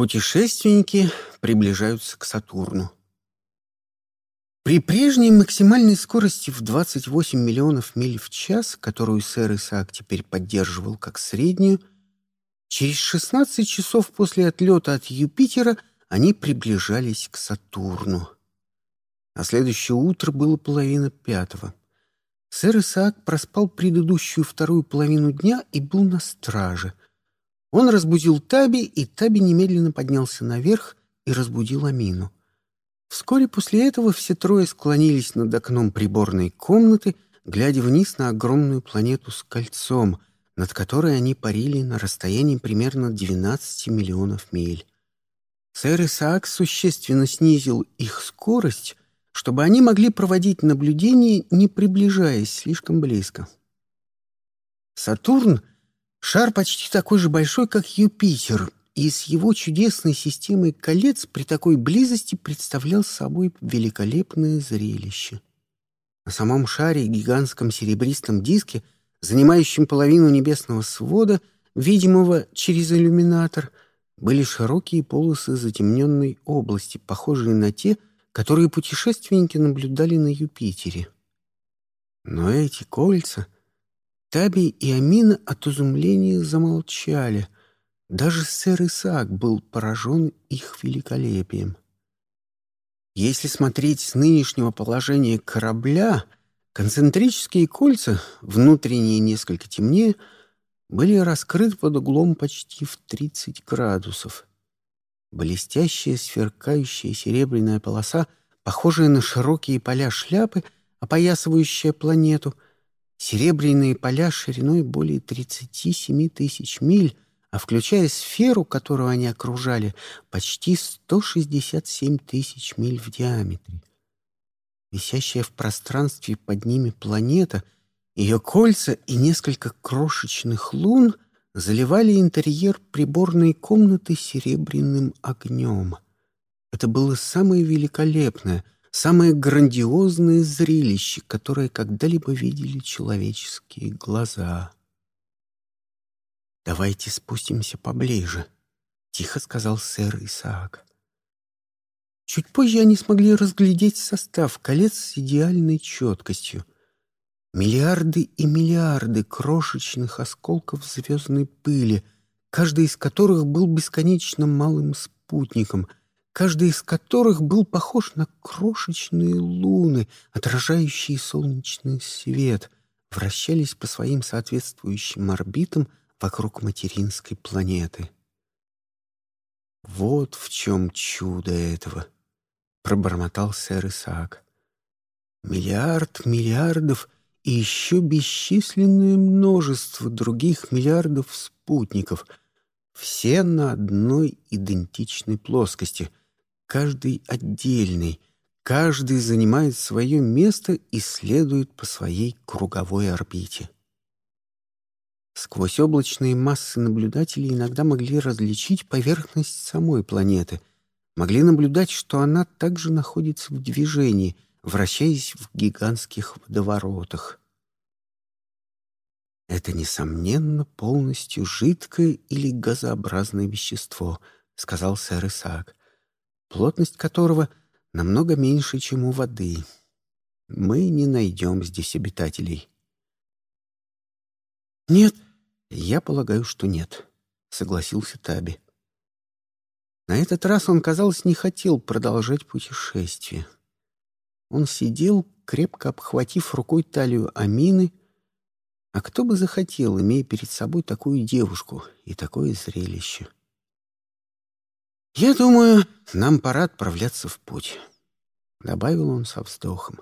Путешественники приближаются к Сатурну. При прежней максимальной скорости в 28 миллионов миль в час, которую сэр Исаак теперь поддерживал как среднюю, через 16 часов после отлета от Юпитера они приближались к Сатурну. А следующее утро было половина пятого. Сэр Исаак проспал предыдущую вторую половину дня и был на страже. Он разбудил Таби, и Таби немедленно поднялся наверх и разбудил Амину. Вскоре после этого все трое склонились над окном приборной комнаты, глядя вниз на огромную планету с кольцом, над которой они парили на расстоянии примерно 12 миллионов миль. Сэр Исаак существенно снизил их скорость, чтобы они могли проводить наблюдения, не приближаясь слишком близко. Сатурн — шар почти такой же большой, как Юпитер, и с его чудесной системой колец при такой близости представлял собой великолепное зрелище. На самом шаре гигантском серебристом диске, занимающем половину небесного свода, видимого через иллюминатор, были широкие полосы затемненной области, похожие на те, которые путешественники наблюдали на Юпитере. Но эти кольца... Таби и Амина от изумления замолчали. Даже сэр Исаак был поражен их великолепием. Если смотреть с нынешнего положения корабля, концентрические кольца, внутренние несколько темнее, были раскрыты под углом почти в 30 градусов — Блестящая, сверкающая серебряная полоса, похожая на широкие поля шляпы, опоясывающая планету, серебряные поля шириной более 37 тысяч миль, а включая сферу, которую они окружали, почти 167 тысяч миль в диаметре. Висящая в пространстве под ними планета, ее кольца и несколько крошечных лун — заливали интерьер приборной комнаты серебряным огнем. Это было самое великолепное, самое грандиозное зрелище, которое когда-либо видели человеческие глаза. «Давайте спустимся поближе», — тихо сказал сэр Исаак. Чуть позже они смогли разглядеть состав колец с идеальной четкостью. Миллиарды и миллиарды крошечных осколков звездной пыли, каждый из которых был бесконечно малым спутником, каждый из которых был похож на крошечные луны, отражающие солнечный свет, вращались по своим соответствующим орбитам вокруг материнской планеты. «Вот в чем чудо этого!» — пробормотал сэр Исаак. «Миллиард миллиардов — и еще бесчисленное множество других миллиардов спутников, все на одной идентичной плоскости, каждый отдельный, каждый занимает свое место и следует по своей круговой орбите. Сквозь облачные массы наблюдатели иногда могли различить поверхность самой планеты, могли наблюдать, что она также находится в движении — вращаясь в гигантских водоворотах. «Это, несомненно, полностью жидкое или газообразное вещество», — сказал сэр Исаак, «плотность которого намного меньше, чем у воды. Мы не найдем здесь обитателей». «Нет, я полагаю, что нет», — согласился Таби. На этот раз он, казалось, не хотел продолжать путешествие. Он сидел, крепко обхватив рукой талию Амины. А кто бы захотел, имея перед собой такую девушку и такое зрелище? «Я думаю, нам пора отправляться в путь», — добавил он со вздохом.